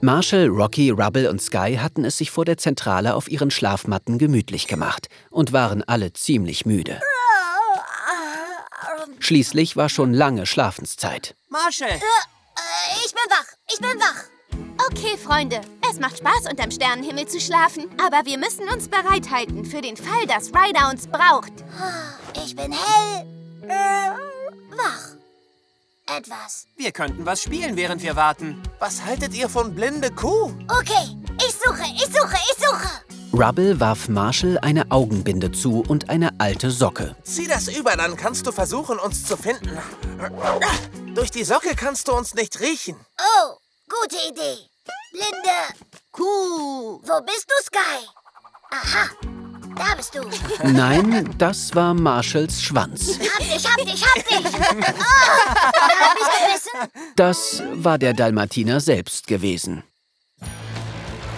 Marshall, Rocky, Rubble und Sky hatten es sich vor der Zentrale auf ihren Schlafmatten gemütlich gemacht und waren alle ziemlich müde. Schließlich war schon lange Schlafenszeit. Marshall! Äh, ich bin wach, ich bin wach. Okay, Freunde, es macht Spaß, unterm Sternenhimmel zu schlafen. Aber wir müssen uns bereithalten für den Fall, dass Ryder uns braucht. Ich bin hell, äh, wach. Etwas. Wir könnten was spielen, während wir warten. Was haltet ihr von blinde Kuh? Okay, ich suche, ich suche, ich suche. Rubble warf Marshall eine Augenbinde zu und eine alte Socke. Zieh das über, dann kannst du versuchen, uns zu finden. Durch die Socke kannst du uns nicht riechen. Oh, gute Idee. Blinde Kuh. Wo bist du, Sky? Aha, da bist du. Nein, das war Marshalls Schwanz. Hab dich, hab dich, hab dich. Oh, hab mich gebissen? Das war der Dalmatiner selbst gewesen.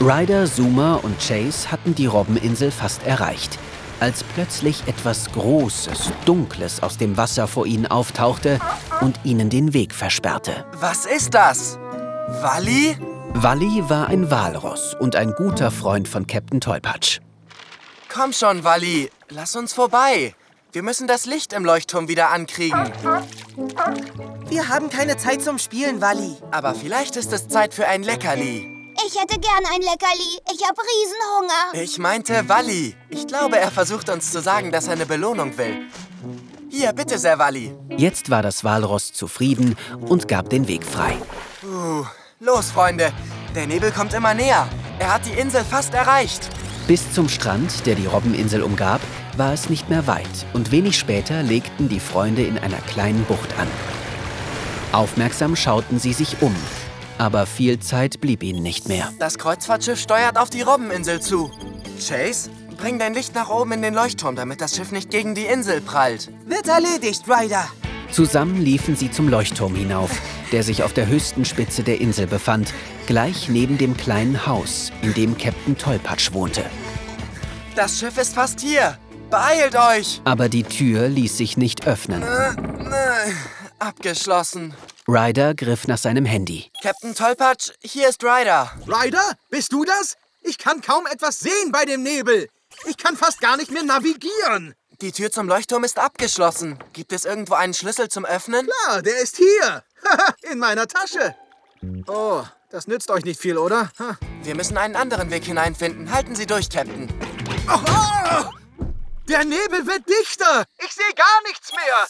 Ryder, Zoomer und Chase hatten die Robbeninsel fast erreicht, als plötzlich etwas Großes, Dunkles aus dem Wasser vor ihnen auftauchte und ihnen den Weg versperrte. Was ist das? Wally? Wally war ein Walross und ein guter Freund von Captain Tollpatsch. Komm schon, Wally. Lass uns vorbei. Wir müssen das Licht im Leuchtturm wieder ankriegen. Wir haben keine Zeit zum Spielen, Wally. Aber vielleicht ist es Zeit für ein Leckerli. Ich hätte gern ein Leckerli. Ich hab Riesenhunger. Ich meinte Wally. Ich glaube, er versucht uns zu sagen, dass er eine Belohnung will. Hier, bitte sehr, Wally. Jetzt war das Walross zufrieden und gab den Weg frei. Uh, los, Freunde. Der Nebel kommt immer näher. Er hat die Insel fast erreicht. Bis zum Strand, der die Robbeninsel umgab, war es nicht mehr weit und wenig später legten die Freunde in einer kleinen Bucht an. Aufmerksam schauten sie sich um, aber viel Zeit blieb ihnen nicht mehr. Das Kreuzfahrtschiff steuert auf die Robbeninsel zu. Chase, bring dein Licht nach oben in den Leuchtturm, damit das Schiff nicht gegen die Insel prallt. Wird erledigt, Ryder. Zusammen liefen sie zum Leuchtturm hinauf, der sich auf der höchsten Spitze der Insel befand, gleich neben dem kleinen Haus, in dem Captain Tollpatsch wohnte. Das Schiff ist fast hier. Beeilt euch! Aber die Tür ließ sich nicht öffnen. Äh, äh, abgeschlossen. Ryder griff nach seinem Handy. Captain Tollpatsch, hier ist Ryder. Ryder, bist du das? Ich kann kaum etwas sehen bei dem Nebel. Ich kann fast gar nicht mehr navigieren. Die Tür zum Leuchtturm ist abgeschlossen. Gibt es irgendwo einen Schlüssel zum Öffnen? Klar, der ist hier. In meiner Tasche. Oh, das nützt euch nicht viel, oder? Wir müssen einen anderen Weg hineinfinden. Halten Sie durch, Captain. Oh, oh, der Nebel wird dichter. Ich sehe gar nichts mehr.